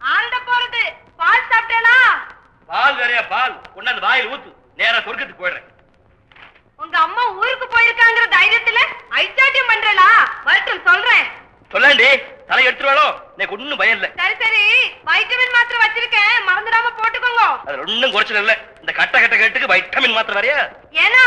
ஆண்ட போறது. பால் சாப்பிட்டேனா? பால் வேறையா பால். கொண்டாந்து வாயில் ஊத்து. நேரா சொர்க்கத்துக்கு போயிடுறேன். உங்க அம்மா ஊருக்கு போயிருக்காங்கிற தைரியத்துல ஐச்சாட்டியம் பண்றலா வரட்டும் சொல்றேன். சொல்லாண்டி தலை எடுத்துருவாளோ? எனக்கு ஒண்ணும் பயம் இல்ல. சரி சரி. வைட்டமின் மாத்திரை வச்சிருக்கேன். மறந்துடாம போட்டுக்கோங்க. அது ஒண்ணும் குறைச்சல் இல்ல. இந்த கட்ட கட்ட கேட்டுக்கு வைட்டமின் மாத்திரை வேறையா? ஏன்னா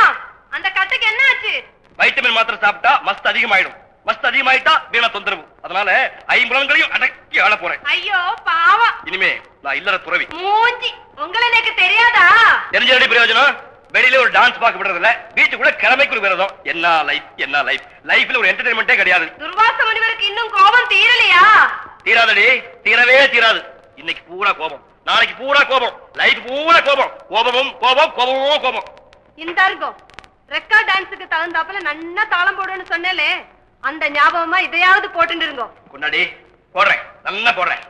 அந்த கட்டைக்கு என்ன ஆச்சு? வைட்டமின் மாத்திரை சாப்பிட்டா மஸ்த் அதிகமாயிடும். மஸ்த் அதிகமாயிட்டா வீணா தொந்தரவு. அதனால ஐம்புலன்களையும் அடக்கி ஆள போறேன். ஐயோ பாவம். இனிமே நான் இல்லற துறவி. மூஞ்சி உங்களை எனக்கு தெரியாதா? தெரிஞ்சடி பிரயோஜனம். வெளியில ஒரு டான்ஸ் பார்க்க விடுறது இல்ல வீட்டுக்குள்ள கிழமைக்கு ஒரு விரதம். என்ன லைஃப் என்ன லைஃப் லைஃப்ல ஒரு என்டர்டைன்மெண்டே கிடையாது. துர்வாச முனிவருக்கு இன்னும் கோபம் தீரலையா? தீராதடி. தீரவே தீராது. இன்னைக்கு பூரா கோபம். நாளைக்கு பூரா கோபம். லைஃப் பூரா கோபம். கோபமும் கோபம் கோபமும் கோபம். இந்த ரெக்கார்ட் டான்ஸுக்கு தகுந்தாப்புல நன்னா தாளம் போடுன்னு சொன்னேலே. அந்த ஞாபகமா இதையாவது போட்டுட்டு இருங்கோ. கொண்டாடி போடுறேன். நல்லா போடுறேன்.